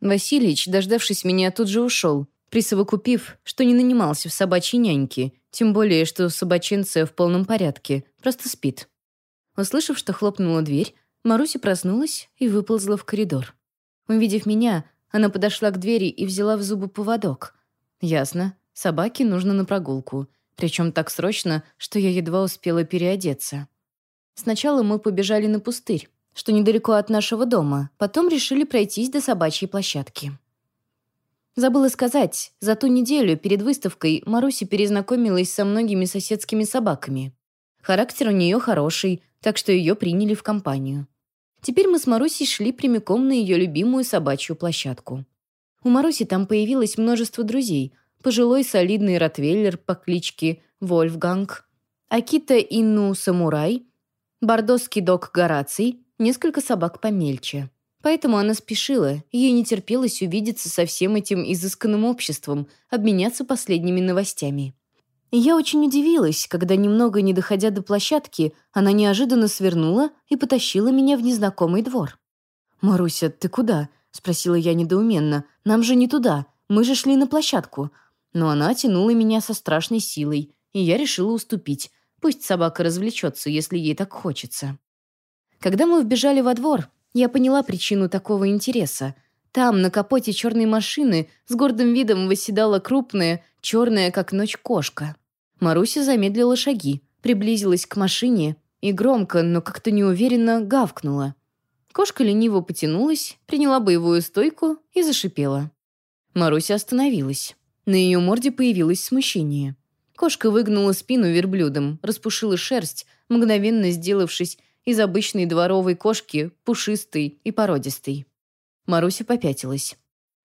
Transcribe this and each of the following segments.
Василич, дождавшись меня, тут же ушел, присовокупив, что не нанимался в собачьей няньки, тем более, что собаченция в полном порядке, просто спит. Услышав, что хлопнула дверь, Маруся проснулась и выползла в коридор. Увидев меня, она подошла к двери и взяла в зубы поводок. Ясно, собаке нужно на прогулку, причем так срочно, что я едва успела переодеться. Сначала мы побежали на пустырь, что недалеко от нашего дома, потом решили пройтись до собачьей площадки. Забыла сказать, за ту неделю перед выставкой Маруся перезнакомилась со многими соседскими собаками. Характер у нее хороший, так что ее приняли в компанию. Теперь мы с Марусей шли прямиком на ее любимую собачью площадку. У Маруси там появилось множество друзей. Пожилой солидный ротвейлер по кличке Вольфганг, Акита Инну Самурай, бордосский дог Гораций, несколько собак помельче. Поэтому она спешила, ей не терпелось увидеться со всем этим изысканным обществом, обменяться последними новостями. Я очень удивилась, когда, немного не доходя до площадки, она неожиданно свернула и потащила меня в незнакомый двор. «Маруся, ты куда?» — спросила я недоуменно. «Нам же не туда, мы же шли на площадку». Но она тянула меня со страшной силой, и я решила уступить. Пусть собака развлечется, если ей так хочется. Когда мы вбежали во двор, я поняла причину такого интереса. Там, на капоте черной машины, с гордым видом восседала крупная, черная, как ночь, кошка. Маруся замедлила шаги, приблизилась к машине и громко, но как-то неуверенно гавкнула. Кошка лениво потянулась, приняла боевую стойку и зашипела. Маруся остановилась. На ее морде появилось смущение. Кошка выгнула спину верблюдом, распушила шерсть, мгновенно сделавшись из обычной дворовой кошки пушистой и породистой. Маруся попятилась.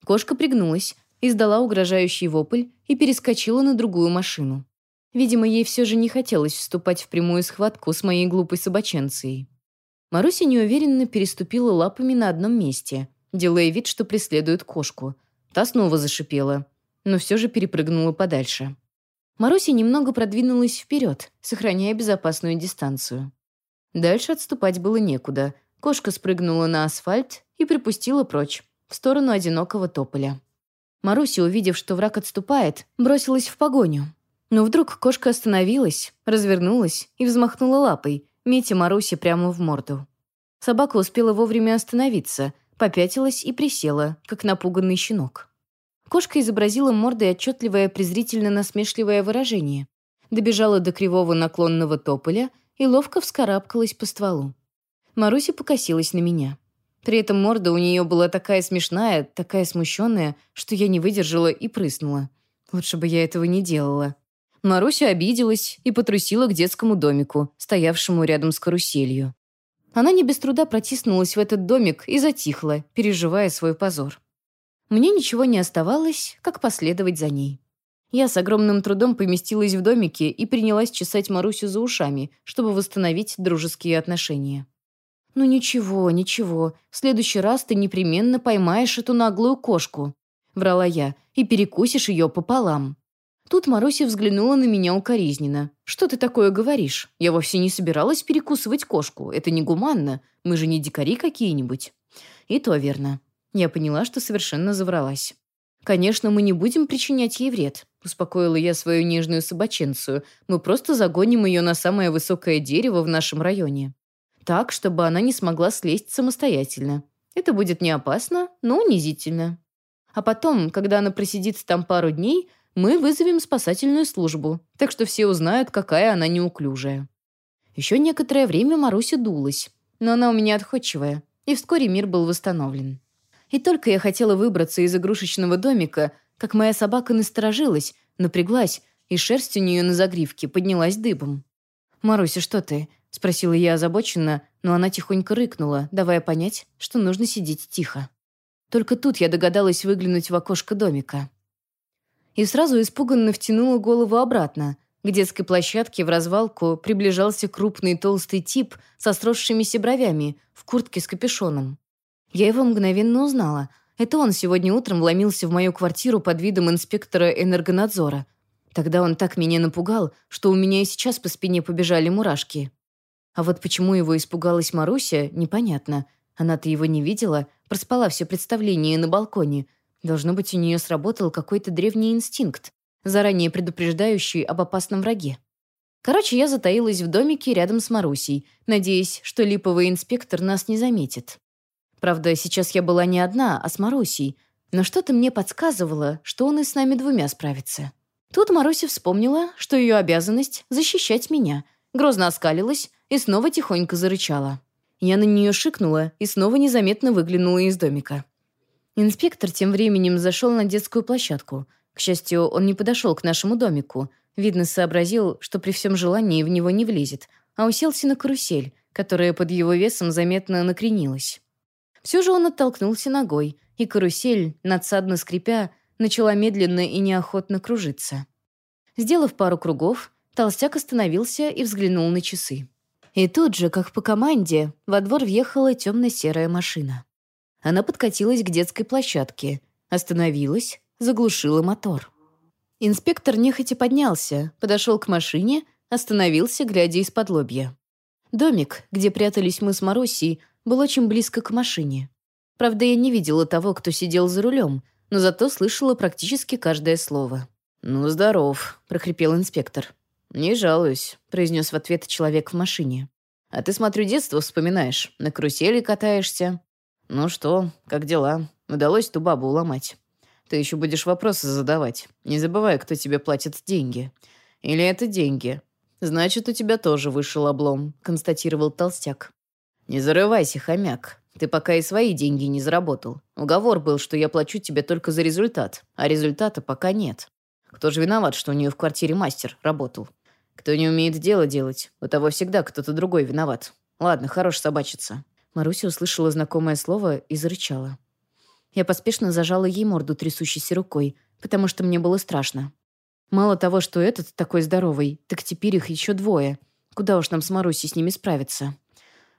Кошка пригнулась, издала угрожающий вопль и перескочила на другую машину. Видимо, ей все же не хотелось вступать в прямую схватку с моей глупой собаченцией. Маруся неуверенно переступила лапами на одном месте, делая вид, что преследует кошку. Та снова зашипела, но все же перепрыгнула подальше. Маруся немного продвинулась вперед, сохраняя безопасную дистанцию. Дальше отступать было некуда. Кошка спрыгнула на асфальт и припустила прочь, в сторону одинокого тополя. Маруся, увидев, что враг отступает, бросилась в погоню. Но вдруг кошка остановилась, развернулась и взмахнула лапой, метя Марусе прямо в морду. Собака успела вовремя остановиться, попятилась и присела, как напуганный щенок. Кошка изобразила мордой отчетливое презрительно-насмешливое выражение, добежала до кривого наклонного тополя — и ловко вскарабкалась по стволу. Маруся покосилась на меня. При этом морда у нее была такая смешная, такая смущенная, что я не выдержала и прыснула. Лучше бы я этого не делала. Маруся обиделась и потрусила к детскому домику, стоявшему рядом с каруселью. Она не без труда протиснулась в этот домик и затихла, переживая свой позор. Мне ничего не оставалось, как последовать за ней. Я с огромным трудом поместилась в домике и принялась чесать Марусю за ушами, чтобы восстановить дружеские отношения. «Ну ничего, ничего, в следующий раз ты непременно поймаешь эту наглую кошку», — врала я, «и перекусишь ее пополам». Тут Маруся взглянула на меня укоризненно. «Что ты такое говоришь? Я вовсе не собиралась перекусывать кошку. Это негуманно. Мы же не дикари какие-нибудь». И то верно. Я поняла, что совершенно завралась. Конечно, мы не будем причинять ей вред. Успокоила я свою нежную собаченцию. Мы просто загоним ее на самое высокое дерево в нашем районе. Так, чтобы она не смогла слезть самостоятельно. Это будет не опасно, но унизительно. А потом, когда она просидит там пару дней, мы вызовем спасательную службу, так что все узнают, какая она неуклюжая. Еще некоторое время Маруся дулась, но она у меня отходчивая, и вскоре мир был восстановлен. И только я хотела выбраться из игрушечного домика, как моя собака насторожилась, напряглась, и шерсть у нее на загривке поднялась дыбом. «Маруся, что ты?» — спросила я озабоченно, но она тихонько рыкнула, давая понять, что нужно сидеть тихо. Только тут я догадалась выглянуть в окошко домика. И сразу испуганно втянула голову обратно. К детской площадке в развалку приближался крупный толстый тип со сросшимися бровями в куртке с капюшоном. Я его мгновенно узнала — это он сегодня утром вломился в мою квартиру под видом инспектора энергонадзора. Тогда он так меня напугал, что у меня и сейчас по спине побежали мурашки. А вот почему его испугалась Маруся, непонятно. Она-то его не видела, Проспала все представление на балконе. Должно быть, у нее сработал какой-то древний инстинкт, заранее предупреждающий об опасном враге. Короче, я затаилась в домике рядом с Марусей, надеясь, что липовый инспектор нас не заметит. Правда, сейчас я была не одна, а с Марусей, но что-то мне подсказывало, что он и с нами двумя справится. Тут Маруся вспомнила, что ее обязанность — защищать меня, грозно оскалилась и снова тихонько зарычала. Я на нее шикнула и снова незаметно выглянула из домика. Инспектор тем временем зашел на детскую площадку. К счастью, он не подошел к нашему домику — Видно, сообразил, что при всем желании в него не влезет, а уселся на карусель, которая под его весом заметно накренилась. Все же он оттолкнулся ногой, и карусель, надсадно скрипя, начала медленно и неохотно кружиться. Сделав пару кругов, толстяк остановился и взглянул на часы. И тут же, как по команде, во двор въехала темно-серая машина. Она подкатилась к детской площадке, остановилась, заглушила мотор. Инспектор нехотя поднялся, подошел к машине, остановился, глядя из-под лобья. Домик, где прятались мы с Марусей, был очень близко к машине. Правда, я не видела того, кто сидел за рулем, но зато слышала практически каждое слово. «Ну, здоров», — прохрипел инспектор. «Не жалуюсь», — произнес в ответ человек в машине. «А ты, смотрю, детство вспоминаешь. На карусели катаешься. Ну что, как дела? Удалось ту бабу уломать?» Ты еще будешь вопросы задавать. Не забывай, кто тебе платит деньги. Или это деньги. Значит, у тебя тоже вышел облом», — констатировал толстяк. «Не зарывайся, хомяк. Ты пока и свои деньги не заработал. Уговор был, что я плачу тебе только за результат, а результата пока нет. Кто же виноват, что у нее в квартире мастер работал? Кто не умеет дело делать, у того всегда кто-то другой виноват. Ладно, хорош собачиться». Маруся услышала знакомое слово и зарычала. Я поспешно зажала ей морду трясущейся рукой, потому что мне было страшно. Мало того, что этот такой здоровый, так теперь их еще двое. Куда уж нам с Марусей с ними справиться?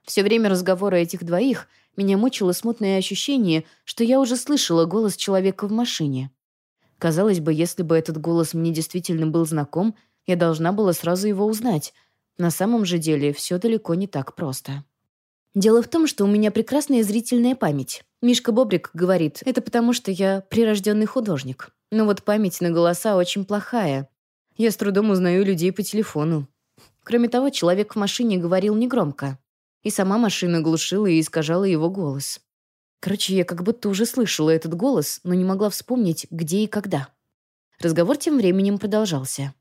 Все время разговора этих двоих меня мучило смутное ощущение, что я уже слышала голос человека в машине. Казалось бы, если бы этот голос мне действительно был знаком, я должна была сразу его узнать. На самом же деле все далеко не так просто. Дело в том, что у меня прекрасная зрительная память. Мишка Бобрик говорит, это потому, что я прирожденный художник. Но вот память на голоса очень плохая. Я с трудом узнаю людей по телефону. Кроме того, человек в машине говорил негромко. И сама машина глушила и искажала его голос. Короче, я как будто уже слышала этот голос, но не могла вспомнить, где и когда. Разговор тем временем продолжался.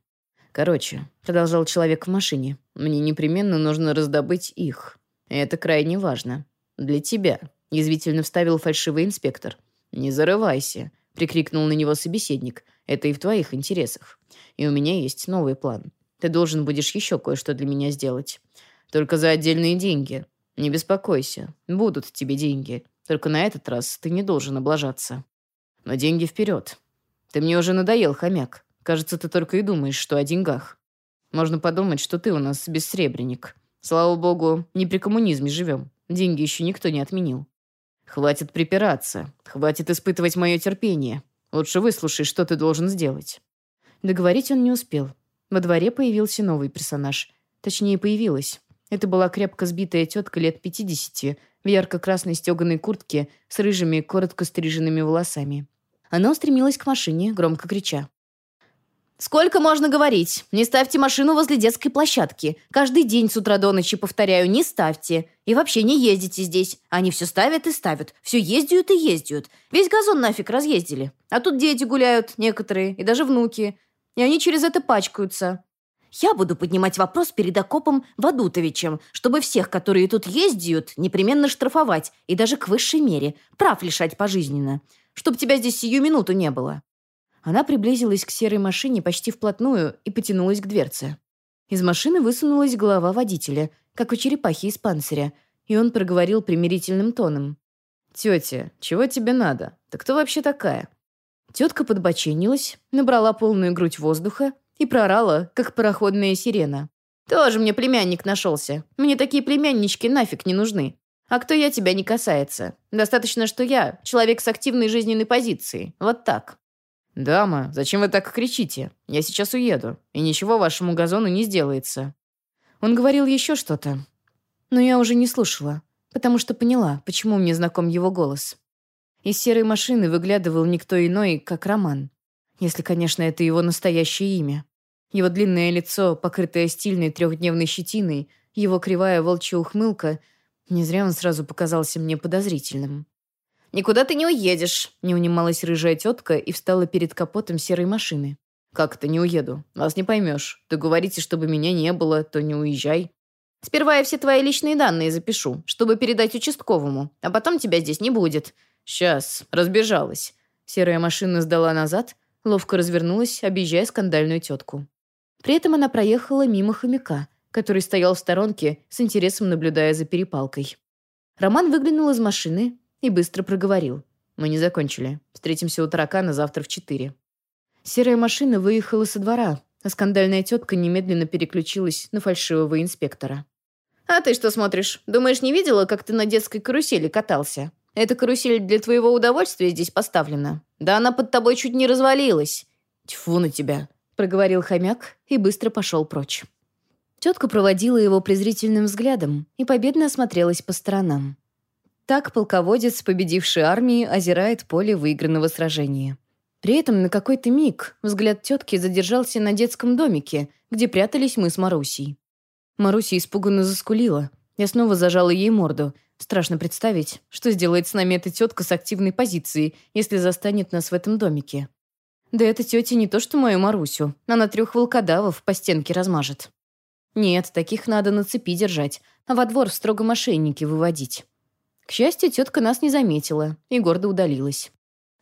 «Короче», — продолжал человек в машине, «мне непременно нужно раздобыть их. Это крайне важно. Для тебя», — язвительно вставил фальшивый инспектор. «Не зарывайся», — прикрикнул на него собеседник. «Это и в твоих интересах. И у меня есть новый план. Ты должен будешь еще кое-что для меня сделать. Только за отдельные деньги. Не беспокойся. Будут тебе деньги. Только на этот раз ты не должен облажаться. Но деньги вперед. Ты мне уже надоел, хомяк. Кажется, ты только и думаешь, что о деньгах. Можно подумать, что ты у нас бессребренник. Слава богу, не при коммунизме живем. Деньги еще никто не отменил. Хватит припираться. Хватит испытывать мое терпение. Лучше выслушай, что ты должен сделать. Договорить он не успел. Во дворе появился новый персонаж. Точнее, появилась. Это была крепко сбитая тетка лет 50 в ярко-красной стеганой куртке с рыжими, коротко стриженными волосами. Она устремилась к машине, громко крича. «Сколько можно говорить? Не ставьте машину возле детской площадки. Каждый день с утра до ночи повторяю, не ставьте. И вообще не ездите здесь. Они все ставят и ставят. Все ездят и ездят. Весь газон нафиг разъездили. А тут дети гуляют, некоторые, и даже внуки. И они через это пачкаются. Я буду поднимать вопрос перед окопом Вадутовичем, чтобы всех, которые тут ездят, непременно штрафовать и даже к высшей мере. Прав лишать пожизненно. Чтоб тебя здесь сию минуту не было. Она приблизилась к серой машине почти вплотную и потянулась к дверце. Из машины высунулась голова водителя, как у черепахи из панциря, и он проговорил примирительным тоном. «Тетя, чего тебе надо? Ты кто вообще такая?» Тетка подбоченилась, набрала полную грудь воздуха и проорала, как пароходная сирена. «Тоже мне племянник нашелся. Мне такие племяннички нафиг не нужны. А кто я, тебя не касается. Достаточно, что я человек с активной жизненной позицией. Вот так». «Дама, зачем вы так кричите? Я сейчас уеду, и ничего вашему газону не сделается». Он говорил еще что-то, но я уже не слушала, потому что поняла, почему мне знаком его голос. Из серой машины выглядывал никто иной, как Роман. Если, конечно, это его настоящее имя. Его длинное лицо, покрытое стильной трехдневной щетиной, его кривая волчья ухмылка, не зря он сразу показался мне подозрительным. «Никуда ты не уедешь», — не унималась рыжая тетка и встала перед капотом серой машины. «Как это не уеду? Вас не поймешь. Ты говорите, чтобы меня не было, то не уезжай». «Сперва я все твои личные данные запишу, чтобы передать участковому, а потом тебя здесь не будет». «Сейчас, разбежалась». Серая машина сдала назад, ловко развернулась, объезжая скандальную тетку. При этом она проехала мимо хомяка, который стоял в сторонке, с интересом наблюдая за перепалкой. Роман выглянул из машины и быстро проговорил. «Мы не закончили. Встретимся у таракана завтра в четыре». Серая машина выехала со двора, а скандальная тетка немедленно переключилась на фальшивого инспектора. «А ты что смотришь? Думаешь, не видела, как ты на детской карусели катался? Эта карусель для твоего удовольствия здесь поставлена. Да она под тобой чуть не развалилась». «Тьфу на тебя», — проговорил хомяк и быстро пошел прочь. Тетка проводила его презрительным взглядом и победно осмотрелась по сторонам. Так полководец, победивший армии, озирает поле выигранного сражения. При этом на какой-то миг взгляд тетки задержался на детском домике, где прятались мы с Марусей. Маруся испуганно заскулила. Я снова зажала ей морду. Страшно представить, что сделает с нами эта тетка с активной позицией, если застанет нас в этом домике. Да эта тетя не то что мою Марусю, она трех волкодавов по стенке размажет. Нет, таких надо на цепи держать, а во двор в строгом ошейнике выводить. К счастью, тетка нас не заметила и гордо удалилась.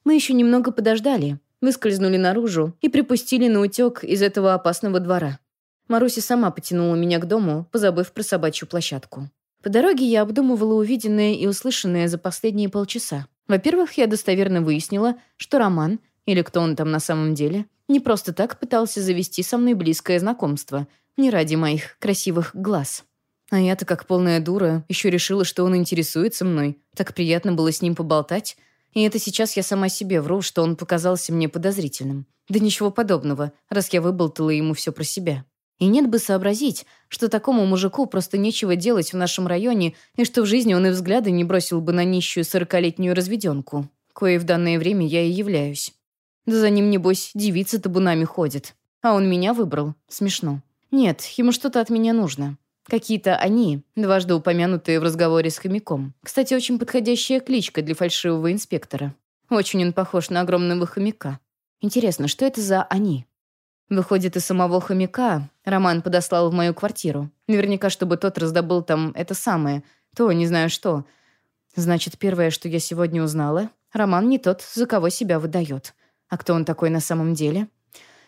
Мы еще немного подождали, выскользнули наружу и припустили на утек из этого опасного двора. Маруся сама потянула меня к дому, позабыв про собачью площадку. По дороге я обдумывала увиденное и услышанное за последние полчаса. Во-первых, я достоверно выяснила, что Роман, или кто он там на самом деле, не просто так пытался завести со мной близкое знакомство, не ради моих красивых глаз. А я-то, как полная дура, еще решила, что он интересуется мной. Так приятно было с ним поболтать, и это сейчас я сама себе вру, что он показался мне подозрительным. Да ничего подобного, раз я выболтала ему все про себя. И нет бы сообразить, что такому мужику просто нечего делать в нашем районе, и что в жизни он и взгляда не бросил бы на нищую сорокалетнюю разведенку, коей в данное время я и являюсь. Да за ним, небось, девица табунами ходит. А он меня выбрал. Смешно. Нет, ему что-то от меня нужно. Какие-то они, дважды упомянутые в разговоре с хомяком. Кстати, очень подходящая кличка для фальшивого инспектора. Очень он похож на огромного хомяка. Интересно, что это за «они»? Выходит, и самого хомяка Роман подослал в мою квартиру. Наверняка, чтобы тот раздобыл там это самое, то не знаю что. Значит, первое, что я сегодня узнала, Роман не тот, за кого себя выдает. А кто он такой на самом деле?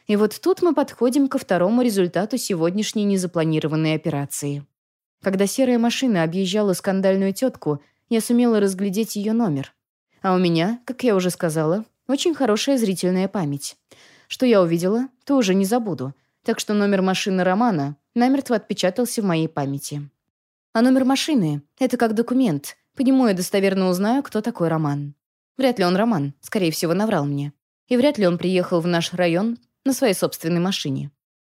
И вот тут мы подходим ко второму результату сегодняшней незапланированной операции. Когда серая машина объезжала скандальную тетку, я сумела разглядеть ее номер. А у меня, как я уже сказала, очень хорошая зрительная память. Что я увидела, то уже не забуду. Так что номер машины Романа намертво отпечатался в моей памяти. А номер машины — это как документ. По нему я достоверно узнаю, кто такой Роман. Вряд ли он Роман, скорее всего, наврал мне. И вряд ли он приехал в наш район на своей собственной машине.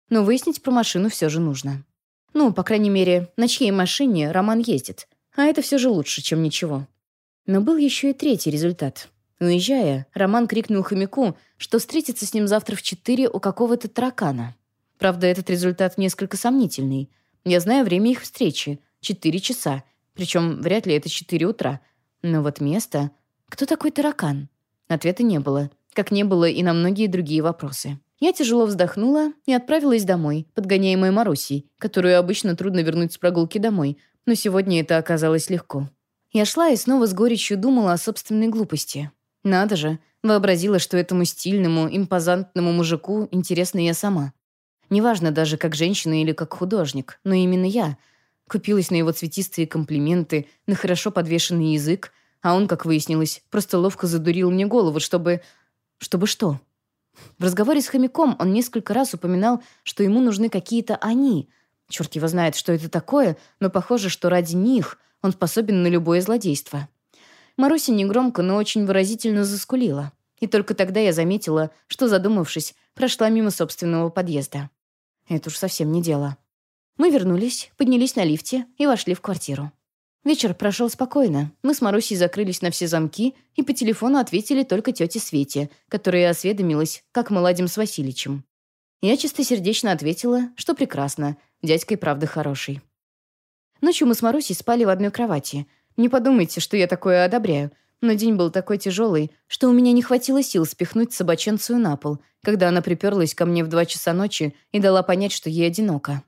Но выяснить про машину все же нужно. Ну, по крайней мере, на чьей машине Роман ездит. А это все же лучше, чем ничего. Но был еще и третий результат. Уезжая, Роман крикнул хомяку, что встретится с ним завтра в четыре у какого-то таракана. Правда, этот результат несколько сомнительный. Я знаю время их встречи — четыре часа. Причем вряд ли это четыре утра. Но вот место... Кто такой таракан? Ответа не было, как не было и на многие другие вопросы. Я тяжело вздохнула и отправилась домой, подгоняемая Марусей, которую обычно трудно вернуть с прогулки домой, но сегодня это оказалось легко. Я шла и снова с горечью думала о собственной глупости. Надо же, вообразила, что этому стильному, импозантному мужику интересна я сама. Неважно даже как женщина или как художник, но именно я. Купилась на его цветистые комплименты, на хорошо подвешенный язык, а он, как выяснилось, просто ловко задурил мне голову, чтобы... Чтобы что? В разговоре с хомяком он несколько раз упоминал, что ему нужны какие-то «они». Черт его знает, что это такое, но похоже, что ради них он способен на любое злодейство. Маруся негромко, но очень выразительно заскулила. И только тогда я заметила, что, задумавшись, прошла мимо собственного подъезда. Это уж совсем не дело. Мы вернулись, поднялись на лифте и вошли в квартиру. Вечер прошел спокойно. Мы с Марусей закрылись на все замки и по телефону ответили только тете Свете, которая осведомилась, как мы ладим с Василичем. Я чистосердечно ответила, что прекрасно, дядька и правда хороший. Ночью мы с Марусей спали в одной кровати. Не подумайте, что я такое одобряю, но день был такой тяжелый, что у меня не хватило сил спихнуть собаченцию на пол, когда она приперлась ко мне в два часа ночи и дала понять, что ей одиноко.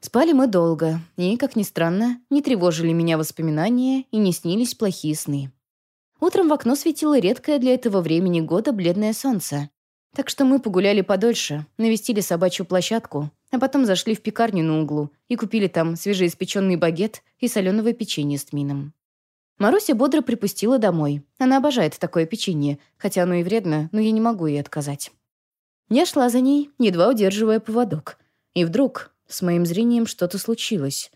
Спали мы долго, и, как ни странно, не тревожили меня воспоминания и не снились плохие сны. Утром в окно светило редкое для этого времени года бледное солнце. Так что мы погуляли подольше, навестили собачью площадку, а потом зашли в пекарню на углу и купили там свежеиспеченный багет и соленого печенья с тмином. Маруся бодро припустила домой. Она обожает такое печенье, хотя оно и вредно, но я не могу ей отказать. Я шла за ней, едва удерживая поводок. И вдруг с моим зрением что-то случилось.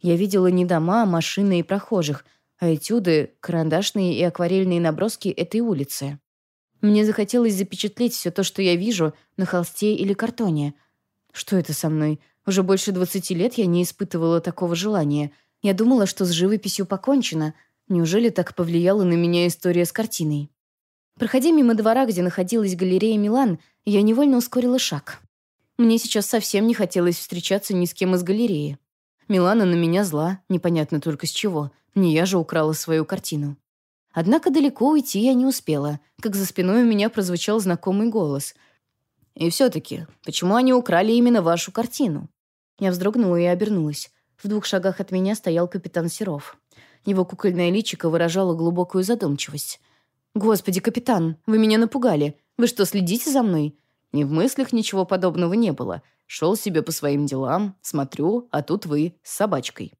Я видела не дома, а машины и прохожих, а этюды, карандашные и акварельные наброски этой улицы. Мне захотелось запечатлеть все то, что я вижу, на холсте или картоне. Что это со мной? Уже больше 20 лет я не испытывала такого желания. Я думала, что с живописью покончено. Неужели так повлияла на меня история с картиной? Проходя мимо двора, где находилась галерея «Милан», я невольно ускорила шаг. Мне сейчас совсем не хотелось встречаться ни с кем из галереи. Милана на меня зла, непонятно только с чего. Не я же украла свою картину. Однако далеко уйти я не успела, как за спиной у меня прозвучал знакомый голос. «И все-таки, почему они украли именно вашу картину?» Я вздрогнула и обернулась. В двух шагах от меня стоял капитан Серов. Его кукольное личико выражало глубокую задумчивость. «Господи, капитан, вы меня напугали. Вы что, следите за мной? Ни в мыслях ничего подобного не было. Шел себе по своим делам, смотрю, а тут вы с собачкой».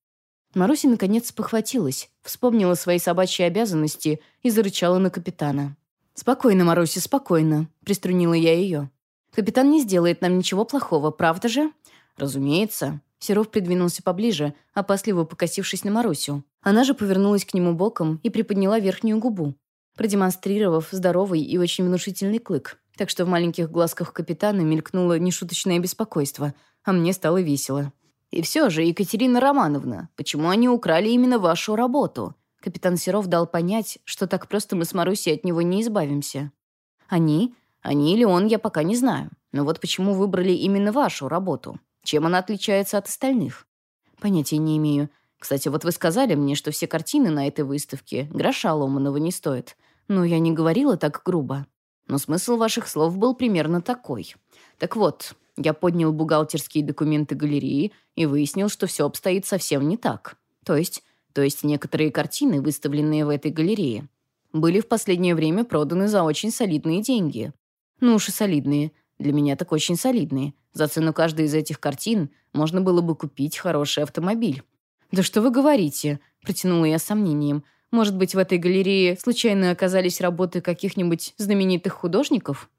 Маруся наконец похватилась, вспомнила свои собачьи обязанности и зарычала на капитана. «Спокойно, Маруся, спокойно», — приструнила я ее. «Капитан не сделает нам ничего плохого, правда же?» «Разумеется». Серов придвинулся поближе, опасливо покосившись на Марусю. Она же повернулась к нему боком и приподняла верхнюю губу, продемонстрировав здоровый и очень внушительный клык так что в маленьких глазках капитана мелькнуло нешуточное беспокойство, а мне стало весело. «И все же, Екатерина Романовна, почему они украли именно вашу работу?» Капитан Серов дал понять, что так просто мы с Марусей от него не избавимся. «Они? Они или он, я пока не знаю. Но вот почему выбрали именно вашу работу? Чем она отличается от остальных?» «Понятия не имею. Кстати, вот вы сказали мне, что все картины на этой выставке гроша ломаного не стоят. Но я не говорила так грубо. Но смысл ваших слов был примерно такой. Так вот, я поднял бухгалтерские документы галереи и выяснил, что все обстоит совсем не так. То есть, то есть некоторые картины, выставленные в этой галерее, были в последнее время проданы за очень солидные деньги. Ну уж и солидные. Для меня так очень солидные. За цену каждой из этих картин можно было бы купить хороший автомобиль. «Да что вы говорите?» – протянула я с сомнением. Может быть, в этой галерее случайно оказались работы каких-нибудь знаменитых художников?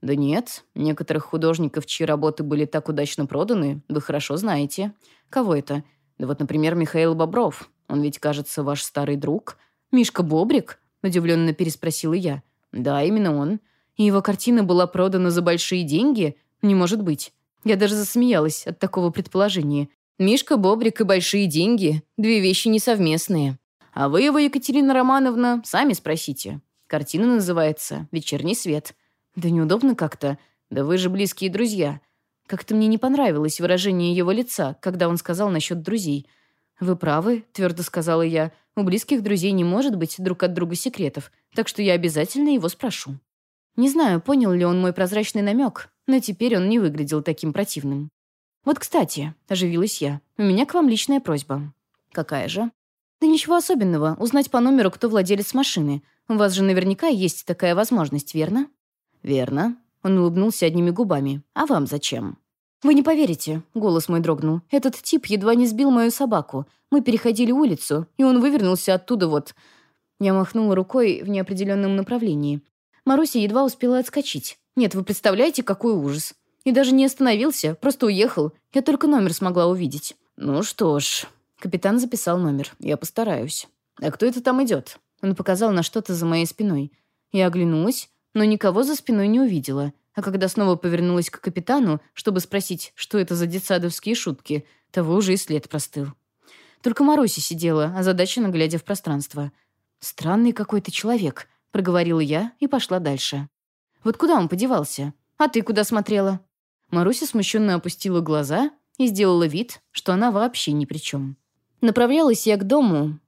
Да нет, некоторых художников, чьи работы были так удачно проданы, вы хорошо знаете. Кого это? Да вот, например, Михаил Бобров. Он ведь, кажется, ваш старый друг. Мишка Бобрик? Удивленно переспросила я. Да, именно он. И его картина была продана за большие деньги? Не может быть. Я даже засмеялась от такого предположения. Мишка Бобрик и большие деньги – две вещи несовместные. А вы его, Екатерина Романовна, сами спросите. Картина называется «Вечерний свет». Да неудобно как-то. Да вы же близкие друзья. Как-то мне не понравилось выражение его лица, когда он сказал насчет друзей. «Вы правы», — твердо сказала я. «У близких друзей не может быть друг от друга секретов, так что я обязательно его спрошу». Не знаю, понял ли он мой прозрачный намек, но теперь он не выглядел таким противным. «Вот, кстати», — оживилась я, — «у меня к вам личная просьба». «Какая же?» «Да ничего особенного. Узнать по номеру, кто владелец машины. У вас же наверняка есть такая возможность, верно?» «Верно». Он улыбнулся одними губами. «А вам зачем?» «Вы не поверите», — голос мой дрогнул. «Этот тип едва не сбил мою собаку. Мы переходили улицу, и он вывернулся оттуда вот...» Я махнула рукой в неопределенном направлении. Маруся едва успела отскочить. «Нет, вы представляете, какой ужас!» И даже не остановился, просто уехал. Я только номер смогла увидеть. «Ну что ж...» Капитан записал номер. Я постараюсь. «А кто это там идет?» Он показал на что-то за моей спиной. Я оглянулась, но никого за спиной не увидела. А когда снова повернулась к капитану, чтобы спросить, что это за детсадовские шутки, того уже и след простыл. Только Маруся сидела, озадаченно глядя в пространство. «Странный какой-то человек», — проговорила я и пошла дальше. «Вот куда он подевался? А ты куда смотрела?» Маруся смущенно опустила глаза и сделала вид, что она вообще ни при чем. Направлялась я к дому,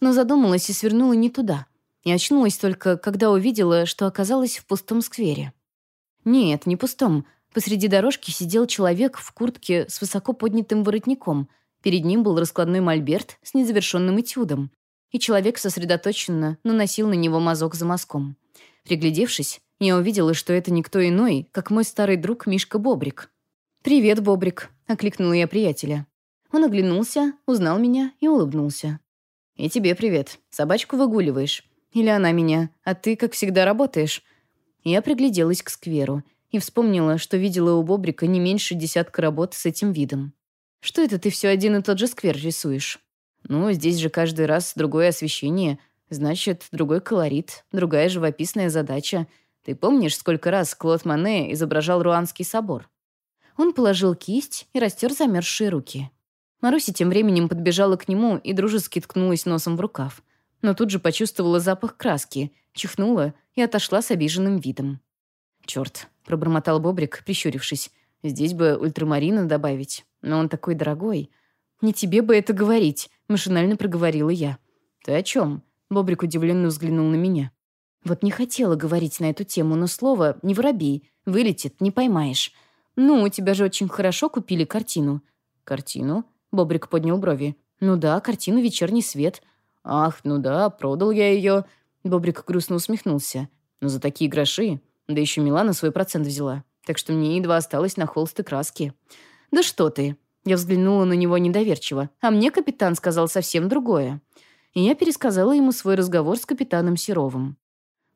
но задумалась и свернула не туда. И очнулась только, когда увидела, что оказалась в пустом сквере. Нет, не пустом. Посреди дорожки сидел человек в куртке с высоко поднятым воротником. Перед ним был раскладной мольберт с незавершенным этюдом. И человек сосредоточенно наносил на него мазок за мазком. Приглядевшись, я увидела, что это никто иной, как мой старый друг Мишка Бобрик. «Привет, Бобрик», — окликнула я приятеля. Он оглянулся, узнал меня и улыбнулся. «И тебе привет. Собачку выгуливаешь. Или она меня, а ты, как всегда, работаешь?» Я пригляделась к скверу и вспомнила, что видела у Бобрика не меньше десятка работ с этим видом. «Что это ты все один и тот же сквер рисуешь?» «Ну, здесь же каждый раз другое освещение, значит, другой колорит, другая живописная задача. Ты помнишь, сколько раз Клод Мане изображал Руанский собор?» Он положил кисть и растер замерзшие руки. Маруся тем временем подбежала к нему и дружески ткнулась носом в рукав. Но тут же почувствовала запах краски, чихнула и отошла с обиженным видом. «Чёрт», — пробормотал Бобрик, прищурившись. «Здесь бы ультрамарина добавить, но он такой дорогой». «Не тебе бы это говорить», — машинально проговорила я. «Ты о чем? Бобрик удивленно взглянул на меня. «Вот не хотела говорить на эту тему, но слово «не воробей» вылетит, не поймаешь. «Ну, у тебя же очень хорошо купили картину». «Картину?» — Бобрик поднял брови. «Ну да, картину «Вечерний свет». «Ах, ну да, продал я ее». Бобрик грустно усмехнулся. «Но за такие гроши. Да еще Милана свой процент взяла. Так что мне едва осталось на холст и краски». «Да что ты!» Я взглянула на него недоверчиво. «А мне капитан сказал совсем другое». И я пересказала ему свой разговор с капитаном Серовым.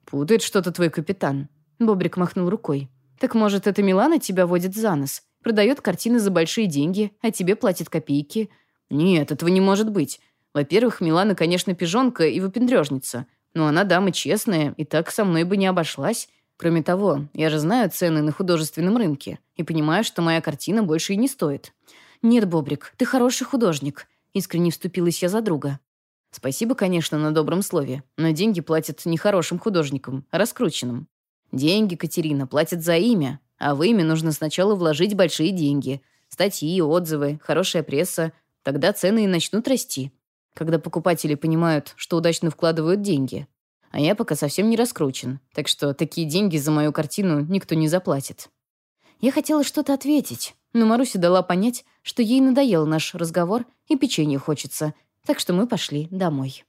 «Путает что-то твой капитан». Бобрик махнул рукой. Так может, это Милана тебя водит за нос? Продает картины за большие деньги, а тебе платит копейки? Нет, этого не может быть. Во-первых, Милана, конечно, пижонка и выпендрежница. Но она дама честная, и так со мной бы не обошлась. Кроме того, я же знаю цены на художественном рынке и понимаю, что моя картина больше и не стоит. Нет, Бобрик, ты хороший художник. Искренне вступилась я за друга. Спасибо, конечно, на добром слове, но деньги платят не хорошим художникам, а раскрученным. Деньги, Катерина, платят за имя, а в имя нужно сначала вложить большие деньги. Статьи, отзывы, хорошая пресса. Тогда цены и начнут расти. Когда покупатели понимают, что удачно вкладывают деньги. А я пока совсем не раскручен, так что такие деньги за мою картину никто не заплатит. Я хотела что-то ответить, но Маруся дала понять, что ей надоел наш разговор и печенье хочется, так что мы пошли домой.